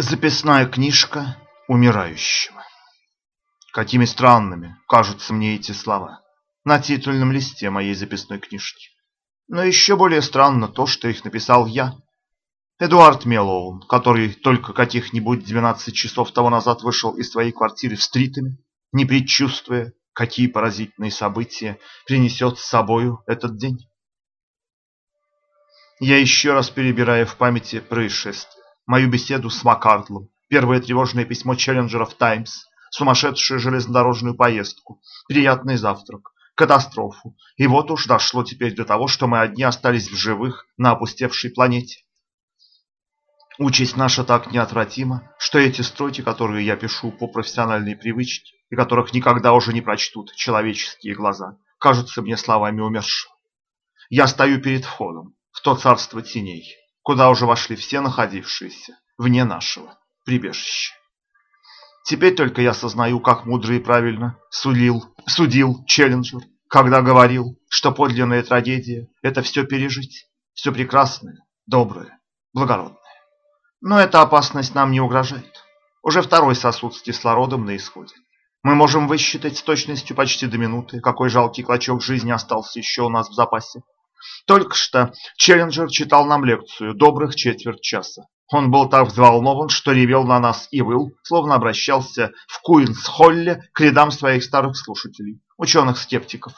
Записная книжка умирающего. Какими странными кажутся мне эти слова на титульном листе моей записной книжки. Но еще более странно то, что их написал я, Эдуард Мелоун, который только каких-нибудь 12 часов того назад вышел из своей квартиры в Стритами, не предчувствуя, какие поразительные события принесет с собою этот день. Я еще раз перебираю в памяти происшествие мою беседу с Маккардлом, первое тревожное письмо Челленджера в «Таймс», сумасшедшую железнодорожную поездку, приятный завтрак, катастрофу. И вот уж дошло теперь до того, что мы одни остались в живых на опустевшей планете. Участь наша так неотвратима, что эти строки, которые я пишу по профессиональной привычке, и которых никогда уже не прочтут человеческие глаза, кажутся мне словами умершего. Я стою перед входом в то царство теней, куда уже вошли все находившиеся вне нашего прибежища. Теперь только я сознаю, как мудро и правильно судил, судил Челленджер, когда говорил, что подлинная трагедия – это все пережить, все прекрасное, доброе, благородное. Но эта опасность нам не угрожает. Уже второй сосуд с кислородом на исходе. Мы можем высчитать с точностью почти до минуты, какой жалкий клочок жизни остался еще у нас в запасе. Только что Челленджер читал нам лекцию добрых четверть часа. Он был так взволнован, что ревел на нас и выл, словно обращался в Куинс-Холле к рядам своих старых слушателей, ученых-скептиков.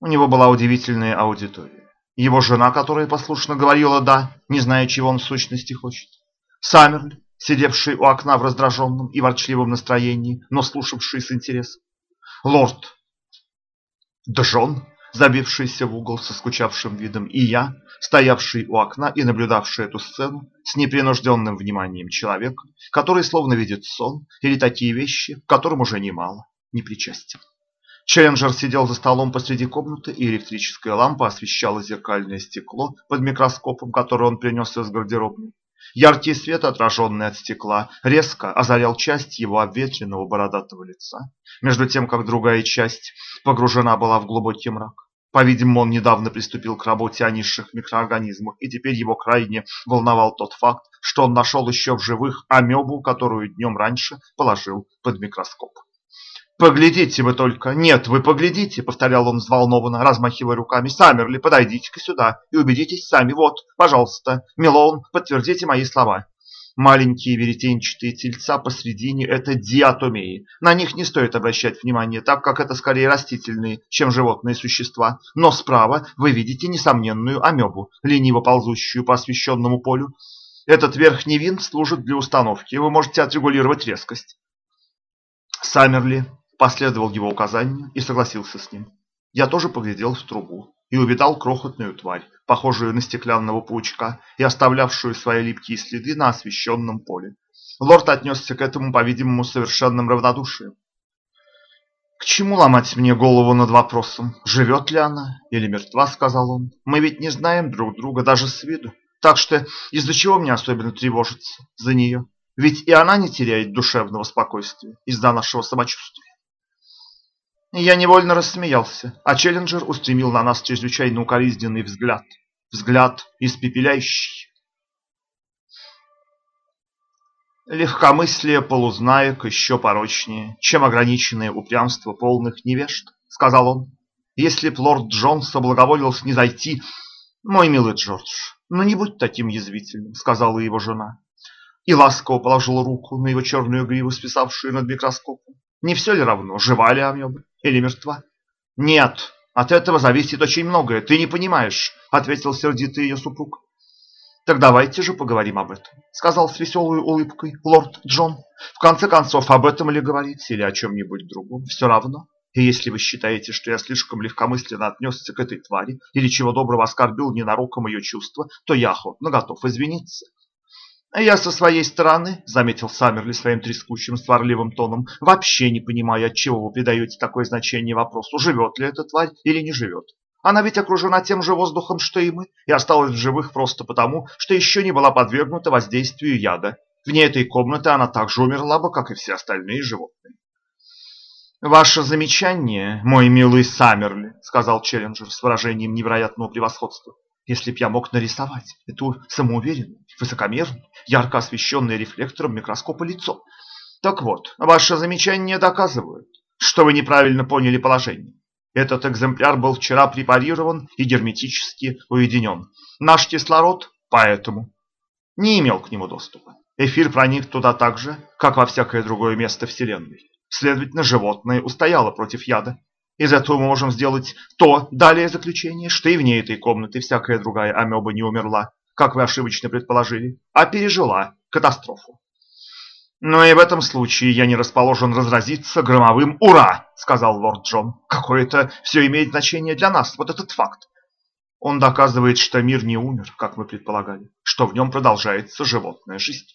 У него была удивительная аудитория. Его жена, которая послушно говорила «да», не зная, чего он в сущности хочет. Саммерли, сидевший у окна в раздраженном и ворчливом настроении, но слушавший с интересом. Лорд Джон, забившийся в угол со скучавшим видом, и я, стоявший у окна и наблюдавший эту сцену с непринужденным вниманием человека, который словно видит сон или такие вещи, к которым уже немало не причастен. Челленджер сидел за столом посреди комнаты, и электрическая лампа освещала зеркальное стекло под микроскопом, который он принес из гардеробной. Яркий свет, отраженный от стекла, резко озарял часть его обветренного бородатого лица, между тем, как другая часть погружена была в глубокий мрак. По-видимому, он недавно приступил к работе о низших микроорганизмах, и теперь его крайне волновал тот факт, что он нашел еще в живых амебу, которую днем раньше положил под микроскоп. «Поглядите вы только! Нет, вы поглядите!» — повторял он взволнованно, размахивая руками. «Саммерли, подойдите-ка сюда и убедитесь сами. Вот, пожалуйста, Милоун, подтвердите мои слова». Маленькие веретенчатые тельца посредине – это диатомеи. На них не стоит обращать внимание, так как это скорее растительные, чем животные существа. Но справа вы видите несомненную амебу, лениво ползущую по освещенному полю. Этот верхний винт служит для установки, вы можете отрегулировать резкость. Саммерли последовал его указанию и согласился с ним. Я тоже поглядел в трубу и увидал крохотную тварь, похожую на стеклянного паучка и оставлявшую свои липкие следы на освещенном поле. Лорд отнесся к этому, по-видимому, совершенным равнодушием. «К чему ломать мне голову над вопросом, живет ли она или мертва?» — сказал он. «Мы ведь не знаем друг друга даже с виду, так что из-за чего мне особенно тревожиться за нее? Ведь и она не теряет душевного спокойствия из-за нашего самочувствия». Я невольно рассмеялся, а Челленджер устремил на нас чрезвычайно укоризненный взгляд. Взгляд испепеляющий. Легкомыслие полузнаек еще порочнее, чем ограниченное упрямство полных невежд, сказал он. Если б лорд Джон соблаговолил снизойти... Мой милый Джордж, ну не будь таким язвительным, сказала его жена. И ласково положила руку на его черную гриву, списавшую над микроскопом. Не все ли равно, жива ли амеба или мертва? Нет, от этого зависит очень многое, ты не понимаешь, ответил сердитый ее супруг. Так давайте же поговорим об этом, сказал с веселой улыбкой лорд Джон. В конце концов, об этом ли говорить или о чем-нибудь другом, все равно. И если вы считаете, что я слишком легкомысленно отнесся к этой твари или чего доброго оскорбил ненароком ее чувства, то я охотно готов извиниться. «Я со своей стороны, — заметил Саммерли своим трескучим сварливым тоном, — вообще не понимаю, от чего вы придаете такое значение вопросу, живет ли эта тварь или не живет. Она ведь окружена тем же воздухом, что и мы, и осталась в живых просто потому, что еще не была подвергнута воздействию яда. Вне этой комнаты она так же умерла бы, как и все остальные животные. «Ваше замечание, мой милый Саммерли, — сказал Челленджер с выражением невероятного превосходства, — если б я мог нарисовать эту самоуверенную, высокомерную, ярко освещенное рефлектором микроскопа лицо. Так вот, ваши замечания доказывают, что вы неправильно поняли положение. Этот экземпляр был вчера препарирован и герметически уединен. Наш кислород поэтому не имел к нему доступа. Эфир проник туда так же, как во всякое другое место Вселенной. Следовательно, животное устояло против яда. Из этого мы можем сделать то далее заключение, что и вне этой комнаты всякая другая амеба не умерла, как вы ошибочно предположили, а пережила катастрофу. «Но и в этом случае я не расположен разразиться громовым «Ура!», — сказал лорд Джон. «Какое-то все имеет значение для нас, вот этот факт. Он доказывает, что мир не умер, как мы предполагали, что в нем продолжается животная жизнь.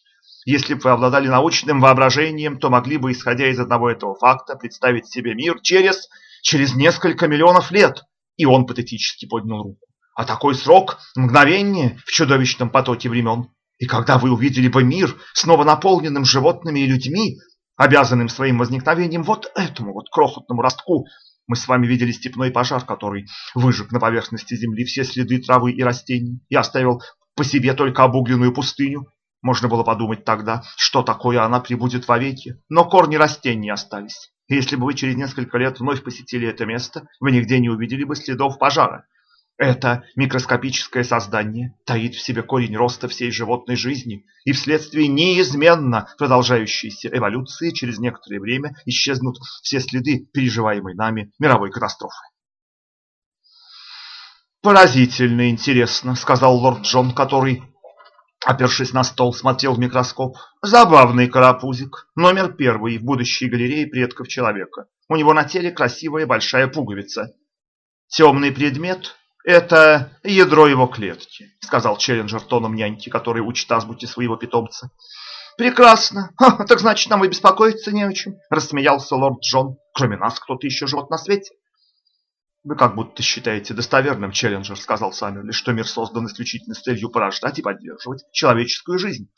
Если бы вы обладали научным воображением, то могли бы, исходя из одного этого факта, представить себе мир через, через несколько миллионов лет». И он патетически поднял руку. А такой срок – мгновение в чудовищном потоке времен. И когда вы увидели бы мир, снова наполненным животными и людьми, обязанным своим возникновением вот этому вот крохотному ростку, мы с вами видели степной пожар, который выжег на поверхности земли все следы травы и растений и оставил по себе только обугленную пустыню. Можно было подумать тогда, что такое она прибудет вовеки, но корни растений остались. Если бы вы через несколько лет вновь посетили это место, вы нигде не увидели бы следов пожара. Это микроскопическое создание таит в себе корень роста всей животной жизни и вследствие неизменно продолжающейся эволюции через некоторое время исчезнут все следы переживаемой нами мировой катастрофы. «Поразительно интересно», — сказал лорд Джон, который, опершись на стол, смотрел в микроскоп. «Забавный карапузик, номер первый в будущей галерее предков человека. У него на теле красивая большая пуговица. Темный предмет «Это ядро его клетки», — сказал Челленджер тоном няньки, который учит азбуке своего питомца. «Прекрасно. Ха, так значит, нам и беспокоиться не о чем», — рассмеялся лорд Джон. «Кроме нас кто-то еще живет на свете». «Вы как будто считаете достоверным, Челленджер», — сказал Саммерли, «что мир создан исключительно с целью порождать и поддерживать человеческую жизнь».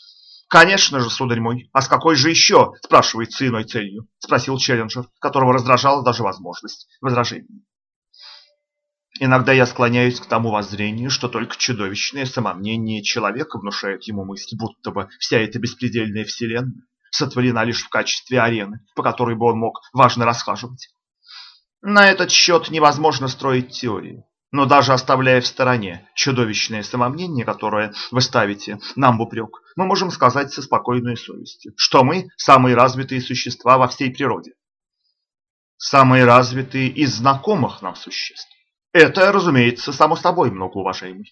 «Конечно же, сударь мой. А с какой же еще, спрашивается, иной целью?» — спросил Челленджер, которого раздражала даже возможность возражений. Иногда я склоняюсь к тому воззрению, что только чудовищное самомнение человека внушает ему мысль, будто бы вся эта беспредельная вселенная сотворена лишь в качестве арены, по которой бы он мог важно расхаживать. На этот счет невозможно строить теорию. Но даже оставляя в стороне чудовищное самомнение, которое вы ставите нам в упрек, мы можем сказать со спокойной совестью, что мы самые развитые существа во всей природе. Самые развитые из знакомых нам существ. Это, разумеется, само собой, многоуважаемый.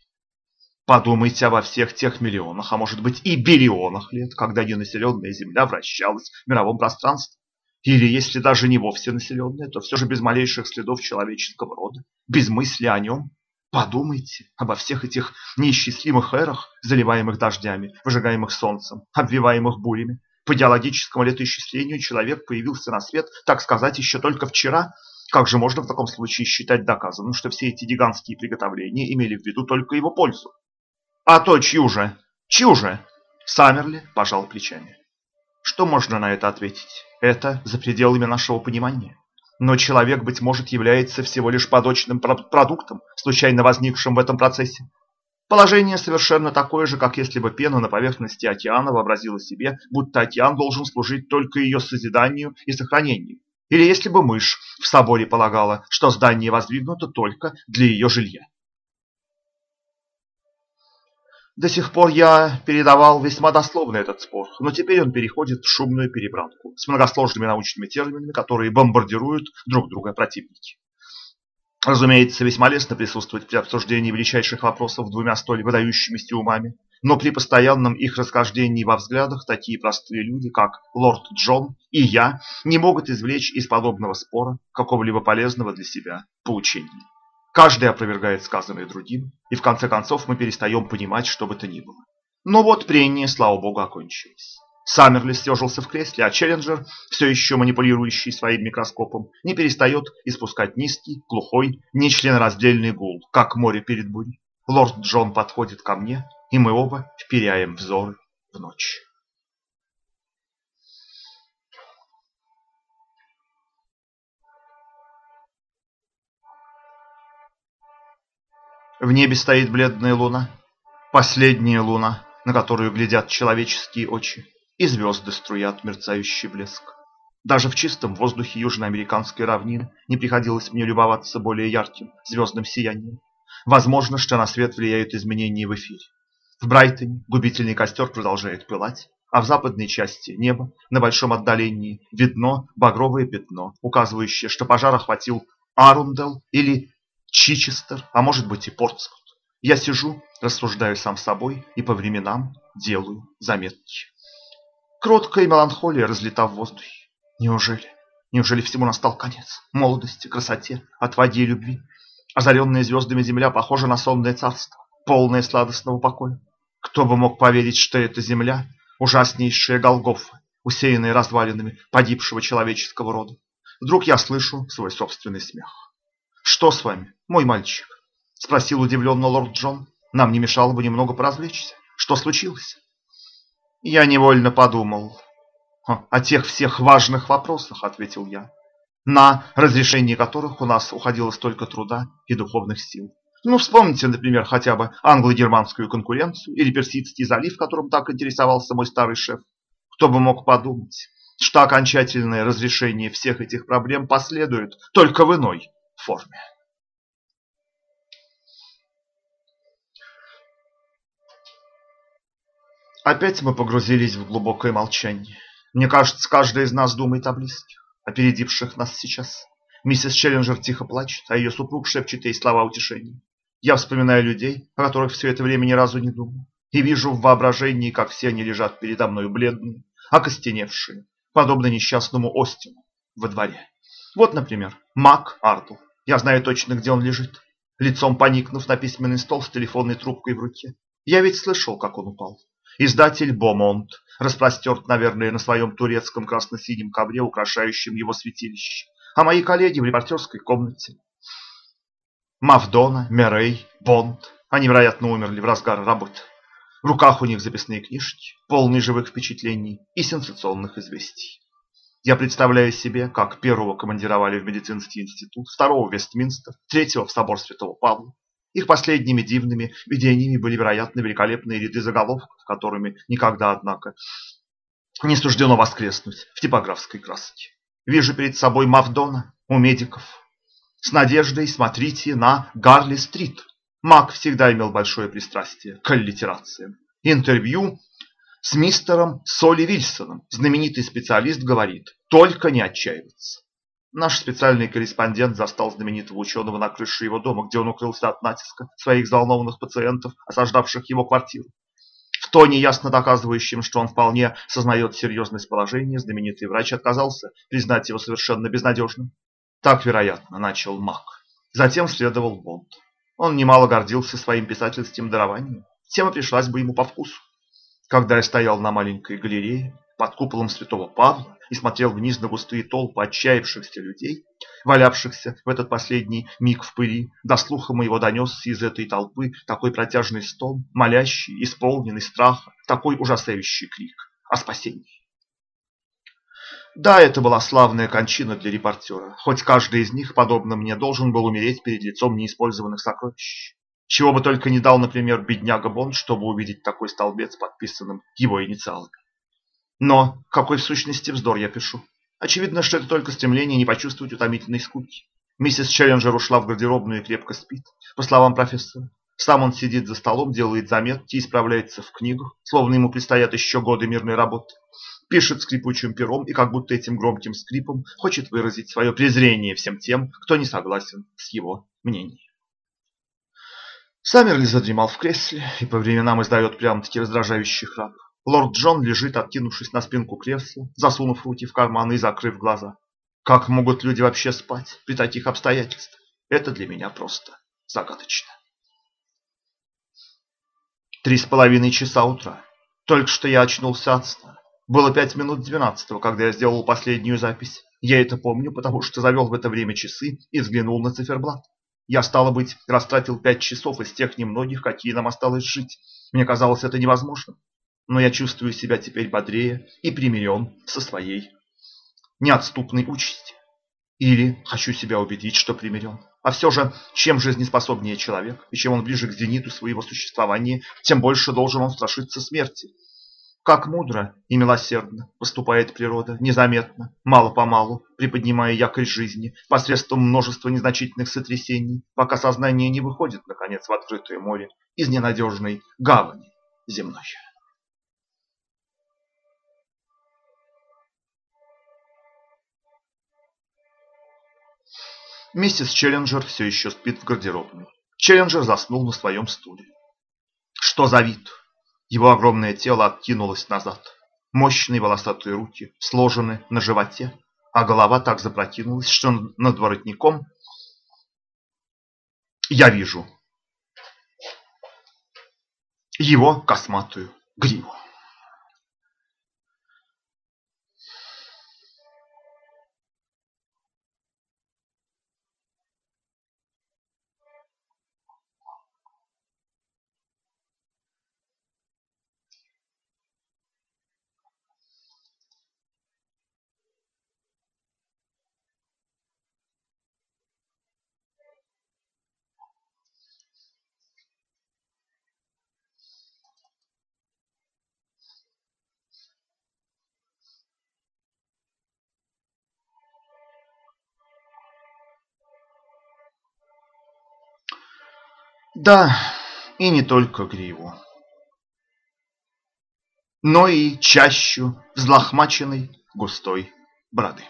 Подумайте обо всех тех миллионах, а может быть и биллионах лет, когда ненаселенная Земля вращалась в мировом пространстве. Или если даже не вовсе населенная, то все же без малейших следов человеческого рода, без мысли о нем. Подумайте обо всех этих неисчислимых эрах, заливаемых дождями, выжигаемых солнцем, обвиваемых бурями. По геологическому летоисчислению человек появился на свет, так сказать, еще только вчера, как же можно в таком случае считать доказанным, что все эти гигантские приготовления имели в виду только его пользу? А то чью же? Чью же? Саммерли пожал плечами. Что можно на это ответить? Это за пределами нашего понимания. Но человек, быть может, является всего лишь подочным продуктом, случайно возникшим в этом процессе. Положение совершенно такое же, как если бы пена на поверхности океана вообразила себе, будто океан должен служить только ее созиданию и сохранению. Или если бы мышь в соборе полагала, что здание воздвигнуто только для ее жилья. До сих пор я передавал весьма дословно этот спор, но теперь он переходит в шумную перебранку с многосложными научными терминами, которые бомбардируют друг друга противники. Разумеется, весьма лестно присутствовать при обсуждении величайших вопросов двумя столь выдающимися умами, но при постоянном их расхождении во взглядах такие простые люди, как лорд Джон и я, не могут извлечь из подобного спора какого-либо полезного для себя поучения. Каждый опровергает сказанное другим, и в конце концов мы перестаем понимать, что бы то ни было. Но вот прения, слава богу, окончились. Саммерли съежился в кресле, а Челленджер, все еще манипулирующий своим микроскопом, не перестает испускать низкий, глухой, нечленораздельный гул, как море перед бурей. Лорд Джон подходит ко мне, и мы оба вперяем взоры в ночь. В небе стоит бледная луна, последняя луна, на которую глядят человеческие очи, и звезды струят мерцающий блеск. Даже в чистом воздухе южноамериканской равнины не приходилось мне любоваться более ярким звездным сиянием. Возможно, что на свет влияют изменения в эфире. В Брайтоне губительный костер продолжает пылать, а в западной части неба на большом отдалении видно багровое пятно, указывающее, что пожар охватил Арундел или Чичестер, а может быть и Портсмут. Я сижу, рассуждаю сам с собой и по временам делаю заметки. Кроткая меланхолия разлета в воздухе. Неужели? Неужели всему настал конец? Молодости, красоте, отваде и любви. Озаренная звездами земля похожа на сонное царство, полное сладостного покоя. Кто бы мог поверить, что эта земля – ужаснейшая Голгофа, усеянная развалинами погибшего человеческого рода. Вдруг я слышу свой собственный смех. «Что с вами, мой мальчик?» – спросил удивленно лорд Джон. «Нам не мешало бы немного поразвлечься. Что случилось?» Я невольно подумал. «О тех всех важных вопросах», – ответил я, «на разрешение которых у нас уходило столько труда и духовных сил. Ну, вспомните, например, хотя бы англо-германскую конкуренцию или Персидский залив, которым так интересовался мой старый шеф. Кто бы мог подумать, что окончательное разрешение всех этих проблем последует только в иной форме. Опять мы погрузились в глубокое молчание. Мне кажется, каждый из нас думает о близких, опередивших нас сейчас. Миссис Челленджер тихо плачет, а ее супруг шепчет ей слова утешения. Я вспоминаю людей, о которых все это время ни разу не думал, и вижу в воображении, как все они лежат передо мной бледные, окостеневшие, подобно несчастному Остину во дворе. Вот, например, Мак Артл. Я знаю точно, где он лежит. Лицом поникнув на письменный стол с телефонной трубкой в руке. Я ведь слышал, как он упал. Издатель Бомонт распростерт, наверное, на своем турецком красно-синем ковре, украшающем его святилище. А мои коллеги в репортерской комнате. Мавдона, Мерей, Бонд. Они, вероятно, умерли в разгар работы. В руках у них записные книжки, полные живых впечатлений и сенсационных известий. Я представляю себе, как первого командировали в медицинский институт, второго в Вестминстер, третьего в собор Святого Павла. Их последними дивными видениями были, вероятно, великолепные ряды заголовков, которыми никогда, однако, не суждено воскреснуть в типографской краске. Вижу перед собой Мавдона у медиков. С надеждой смотрите на Гарли-стрит. Мак всегда имел большое пристрастие к аллитерациям. Интервью с мистером Соли Вильсоном. Знаменитый специалист говорит, только не отчаиваться. Наш специальный корреспондент застал знаменитого ученого на крыше его дома, где он укрылся от натиска своих взволнованных пациентов, осаждавших его квартиру. В тоне, ясно доказывающем, что он вполне сознает серьезность положения, знаменитый врач отказался признать его совершенно безнадежным. Так, вероятно, начал Мак. Затем следовал Бонд. Он немало гордился своим писательским дарованием. Тема пришлась бы ему по вкусу. Когда я стоял на маленькой галерее под куполом святого Павла и смотрел вниз на густые толпы отчаявшихся людей, валявшихся в этот последний миг в пыли, до слуха моего донесся из этой толпы такой протяжный стон, молящий, исполненный страха, такой ужасающий крик о спасении. Да, это была славная кончина для репортера, хоть каждый из них, подобно мне, должен был умереть перед лицом неиспользованных сокровищ. Чего бы только не дал, например, бедняга Бонд, чтобы увидеть такой столбец, подписанным его инициалами. Но какой в сущности вздор я пишу? Очевидно, что это только стремление не почувствовать утомительной скуки. Миссис Челленджер ушла в гардеробную и крепко спит. По словам профессора, сам он сидит за столом, делает заметки и справляется в книгах, словно ему предстоят еще годы мирной работы. Пишет скрипучим пером и как будто этим громким скрипом хочет выразить свое презрение всем тем, кто не согласен с его мнением. Саммерли задремал в кресле и по временам издает прямо-таки раздражающий храп. Лорд Джон лежит, откинувшись на спинку кресла, засунув руки в карманы и закрыв глаза. Как могут люди вообще спать при таких обстоятельствах? Это для меня просто загадочно. Три с половиной часа утра. Только что я очнулся от сна. Было пять минут двенадцатого, когда я сделал последнюю запись. Я это помню, потому что завел в это время часы и взглянул на циферблат. Я, стало быть, растратил пять часов из тех немногих, какие нам осталось жить. Мне казалось это невозможным. Но я чувствую себя теперь бодрее и примирен со своей неотступной участью. Или хочу себя убедить, что примирен. А все же, чем жизнеспособнее человек, и чем он ближе к зениту своего существования, тем больше должен он страшиться смерти. Как мудро и милосердно поступает природа, незаметно, мало-помалу, приподнимая якорь жизни, посредством множества незначительных сотрясений, пока сознание не выходит, наконец, в открытое море из ненадежной гавани земной. Миссис Челленджер все еще спит в гардеробной. Челленджер заснул на своем стуле. Что за вид? Его огромное тело откинулось назад. Мощные волосатые руки сложены на животе, а голова так запрокинулась, что над воротником я вижу его косматую гриву. Да, и не только гриву, но и чащу взлохмаченной густой бороды.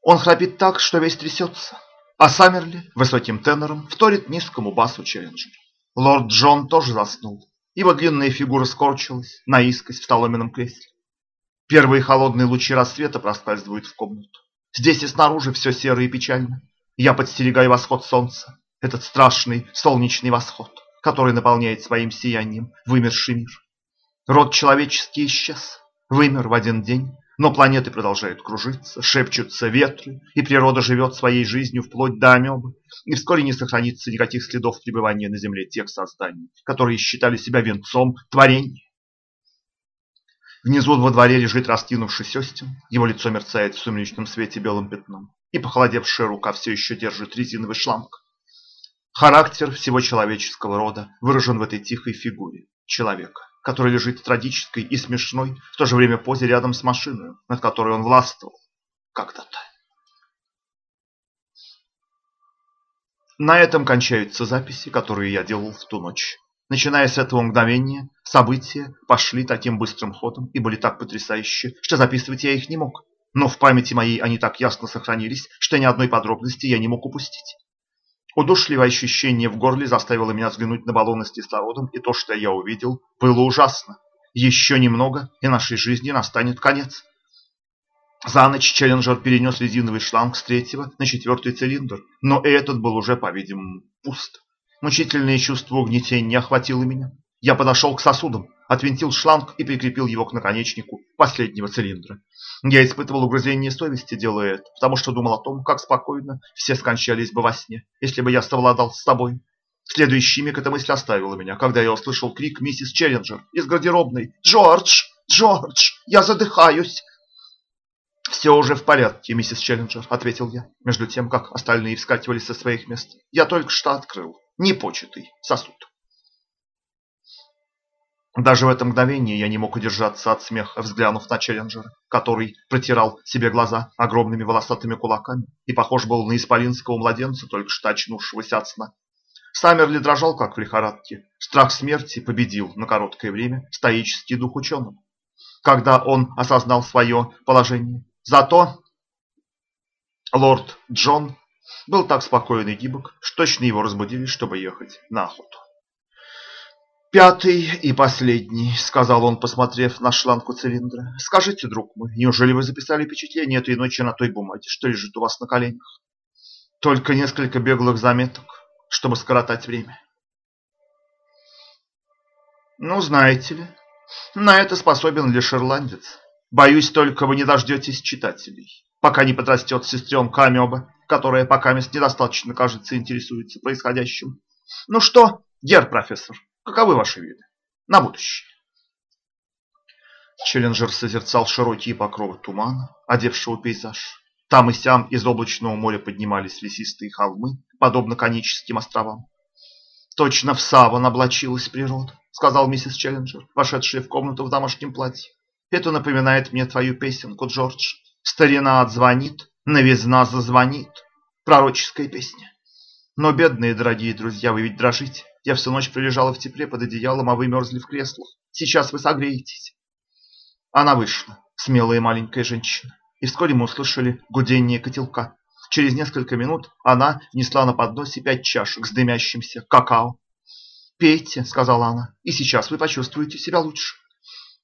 Он храпит так, что весь трясется, а Саммерли высоким тенором вторит низкому басу Челленджер. Лорд Джон тоже заснул. Его длинная фигура скорчилась наискось в соломенном кресле. Первые холодные лучи рассвета проскальзывают в комнату. Здесь и снаружи все серо и печально. Я подстерегаю восход солнца, этот страшный солнечный восход, который наполняет своим сиянием вымерший мир. Род человеческий исчез, вымер в один день, но планеты продолжают кружиться, шепчутся ветры, и природа живет своей жизнью вплоть до амебы, и вскоре не сохранится никаких следов пребывания на Земле тех созданий, которые считали себя венцом творения. Внизу во дворе лежит раскинувший сестен, его лицо мерцает в сумеречном свете белым пятном и похолодевшая рука все еще держит резиновый шланг. Характер всего человеческого рода выражен в этой тихой фигуре человека, который лежит в трагической и смешной в то же время позе рядом с машиной, над которой он властвовал когда-то. На этом кончаются записи, которые я делал в ту ночь. Начиная с этого мгновения, события пошли таким быстрым ходом и были так потрясающие, что записывать я их не мог но в памяти моей они так ясно сохранились, что ни одной подробности я не мог упустить. Удушливое ощущение в горле заставило меня взглянуть на баллоны с кислородом, и то, что я увидел, было ужасно. Еще немного, и нашей жизни настанет конец. За ночь Челленджер перенес резиновый шланг с третьего на четвертый цилиндр, но этот был уже, по-видимому, пуст. Мучительное чувство угнетения охватило меня. Я подошел к сосудам, отвинтил шланг и прикрепил его к наконечнику последнего цилиндра. Я испытывал угрызение совести, делая это, потому что думал о том, как спокойно все скончались бы во сне, если бы я совладал с собой. Следующий миг эта мысль оставила меня, когда я услышал крик миссис Челленджер из гардеробной. «Джордж! Джордж! Я задыхаюсь!» «Все уже в порядке, миссис Челленджер», — ответил я, между тем, как остальные вскакивали со своих мест. «Я только что открыл непочатый сосуд». Даже в это мгновение я не мог удержаться от смеха, взглянув на Челленджера, который протирал себе глаза огромными волосатыми кулаками и похож был на исполинского младенца, только что очнувшегося от сна. Саммерли дрожал, как в лихорадке. Страх смерти победил на короткое время стоический дух ученого. Когда он осознал свое положение. Зато лорд Джон был так спокоен и гибок, что точно его разбудили, чтобы ехать на охоту. «Пятый и последний», — сказал он, посмотрев на шланг цилиндра. «Скажите, друг мой, неужели вы записали впечатление этой ночи на той бумаге, что лежит у вас на коленях? Только несколько беглых заметок, чтобы скоротать время». «Ну, знаете ли, на это способен лишь ирландец. Боюсь, только вы не дождетесь читателей, пока не подрастет сестренка Амеба, которая пока мест недостаточно, кажется, интересуется происходящим. Ну что, гер профессор?» Каковы ваши виды на будущее? Челленджер созерцал широкие покровы тумана, одевшего пейзаж. Там и сям из облачного моря поднимались лесистые холмы, подобно коническим островам. «Точно в саван облачилась природа», — сказал миссис Челленджер, вошедшая в комнату в домашнем платье. «Это напоминает мне твою песенку, Джордж. Старина отзвонит, новизна зазвонит. Пророческая песня. Но, бедные дорогие друзья, вы ведь дрожите. Я всю ночь пролежала в тепле под одеялом, а вы мерзли в креслах. Сейчас вы согреетесь». Она вышла, смелая маленькая женщина, и вскоре мы услышали гудение котелка. Через несколько минут она внесла на подносе пять чашек с дымящимся какао. «Пейте», — сказала она, — «и сейчас вы почувствуете себя лучше».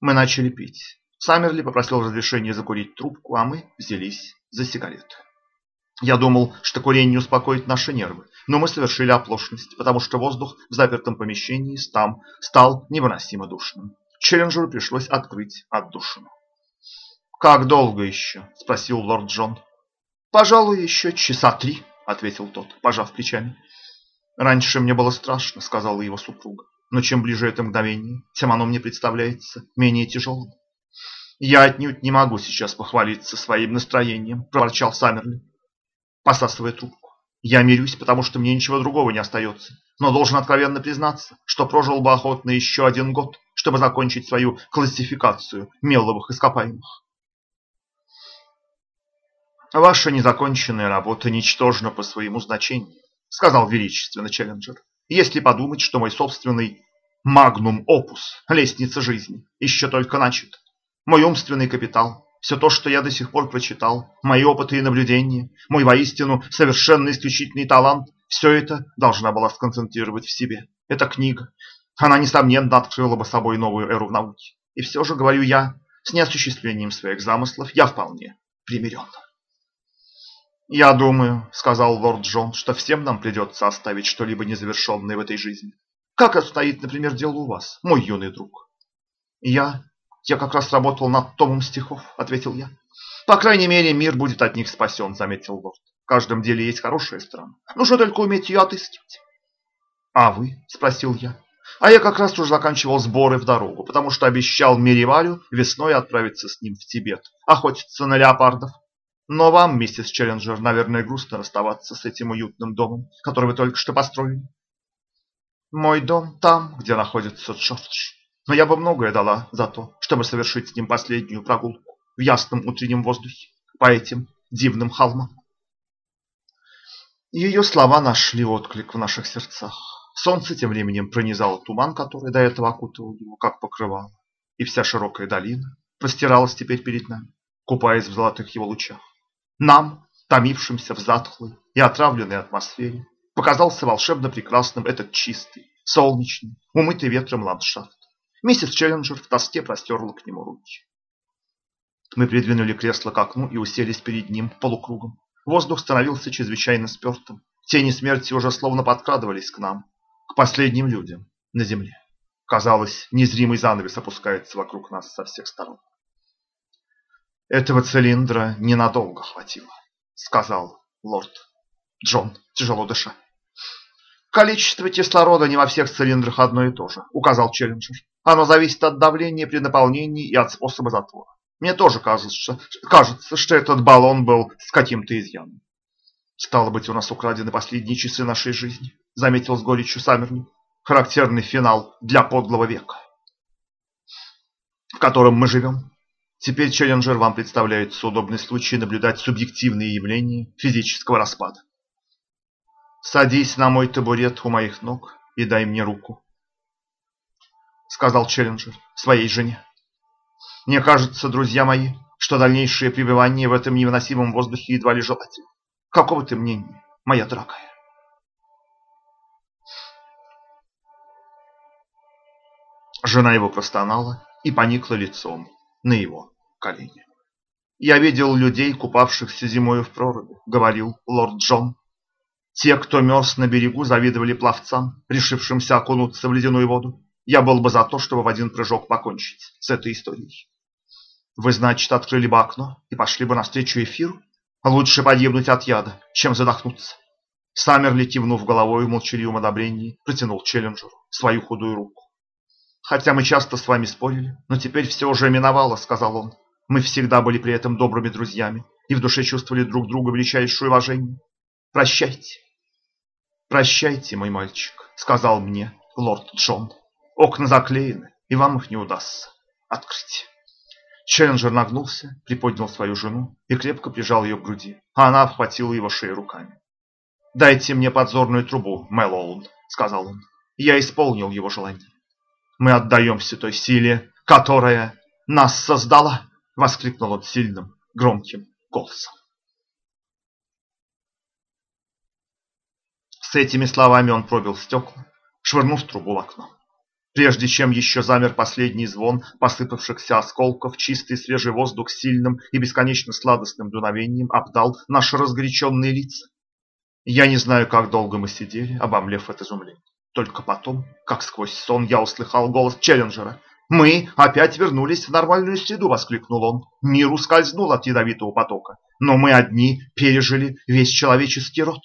Мы начали пить. Саммерли попросил разрешения закурить трубку, а мы взялись за сигареты. Я думал, что курение успокоит наши нервы, но мы совершили оплошность, потому что воздух в запертом помещении там стал невыносимо душным. Челленджеру пришлось открыть отдушину. «Как долго еще?» – спросил лорд Джон. «Пожалуй, еще часа три», – ответил тот, пожав плечами. «Раньше мне было страшно», – сказала его супруга. «Но чем ближе это мгновение, тем оно мне представляется менее тяжелым». «Я отнюдь не могу сейчас похвалиться своим настроением», – проворчал Саммерли, посасывая трубку. «Я мирюсь, потому что мне ничего другого не остается, но должен откровенно признаться, что прожил бы охотно еще один год, чтобы закончить свою классификацию меловых ископаемых». «Ваша незаконченная работа ничтожна по своему значению», сказал величественно Челленджер. «Если подумать, что мой собственный магнум опус, лестница жизни, еще только начат. Мой умственный капитал, все то, что я до сих пор прочитал, мои опыты и наблюдения, мой воистину совершенно исключительный талант, все это должна была сконцентрировать в себе. Эта книга, она, несомненно, открыла бы собой новую эру в науке. И все же, говорю я, с неосуществлением своих замыслов я вполне примирен. «Я думаю, — сказал лорд Джон, — что всем нам придется оставить что-либо незавершенное в этой жизни. Как обстоит, например, дело у вас, мой юный друг?» «Я... я как раз работал над томом стихов», — ответил я. «По крайней мере, мир будет от них спасен», — заметил лорд. «В каждом деле есть хорошая сторона. Нужно только уметь ее отыскивать». «А вы?» — спросил я. А я как раз уже заканчивал сборы в дорогу, потому что обещал Миривалю весной отправиться с ним в Тибет, охотиться на леопардов. Но вам, миссис Челленджер, наверное, грустно расставаться с этим уютным домом, который вы только что построили. Мой дом там, где находится Джордж. Но я бы многое дала за то, чтобы совершить с ним последнюю прогулку в ясном утреннем воздухе по этим дивным холмам. Ее слова нашли отклик в наших сердцах. Солнце тем временем пронизало туман, который до этого окутывал его, как покрывало, и вся широкая долина простиралась теперь перед нами, купаясь в золотых его лучах. Нам, томившимся в затхлой и отравленной атмосфере, показался волшебно прекрасным этот чистый, солнечный, умытый ветром ландшафт. Миссис Челленджер в тоске простерла к нему руки. Мы придвинули кресло к окну и уселись перед ним полукругом. Воздух становился чрезвычайно спертым. Тени смерти уже словно подкрадывались к нам, к последним людям на земле. Казалось, незримый занавес опускается вокруг нас со всех сторон. Этого цилиндра ненадолго хватило, сказал лорд Джон, тяжело дыша. Количество кислорода не во всех цилиндрах одно и то же, указал Челленджер. Оно зависит от давления при наполнении и от способа затвора. Мне тоже кажется, кажется, что этот баллон был с каким-то изъяном. Стало быть, у нас украдены последние часы нашей жизни, заметил с горечью Саммерли. Характерный финал для подлого века, в котором мы живем. Теперь Челленджер вам представляется удобный случай наблюдать субъективные явления физического распада. «Садись на мой табурет у моих ног и дай мне руку», — сказал Челленджер своей жене. «Мне кажется, друзья мои, что дальнейшее пребывание в этом невыносимом воздухе едва ли желательно. Какого ты мнения, моя дорогая?» Жена его простонала и поникла лицом на его колени. «Я видел людей, купавшихся зимою в проруби», — говорил лорд Джон. «Те, кто мерз на берегу, завидовали пловцам, решившимся окунуться в ледяную воду. Я был бы за то, чтобы в один прыжок покончить с этой историей. Вы, значит, открыли бы окно и пошли бы навстречу эфиру? Лучше погибнуть от яда, чем задохнуться». Саммерли, кивнув головой в молчаливом одобрении, протянул Челленджеру свою худую руку. «Хотя мы часто с вами спорили, но теперь все уже миновало», — сказал он. Мы всегда были при этом добрыми друзьями. и в душе чувствовали друг другу величайшее уважение. «Прощайте, прощайте, мой мальчик», — сказал мне лорд Джон. «Окна заклеены, и вам их не удастся открыть». Челленджер нагнулся, приподнял свою жену и крепко прижал ее к груди, а она обхватила его шею руками. «Дайте мне подзорную трубу, Мэллоун», — сказал он. «Я исполнил его желание». «Мы отдаемся той силе, которая нас создала!» — воскликнул он сильным, громким голосом. С этими словами он пробил стекла, швырнув трубу в окно. Прежде чем еще замер последний звон посыпавшихся осколков, чистый свежий воздух сильным и бесконечно сладостным дуновением обдал наши разгоряченные лица. Я не знаю, как долго мы сидели, обомлев от изумления. Только потом, как сквозь сон, я услыхал голос Челленджера. «Мы опять вернулись в нормальную среду!» – воскликнул он. «Мир ускользнул от ядовитого потока, но мы одни пережили весь человеческий род».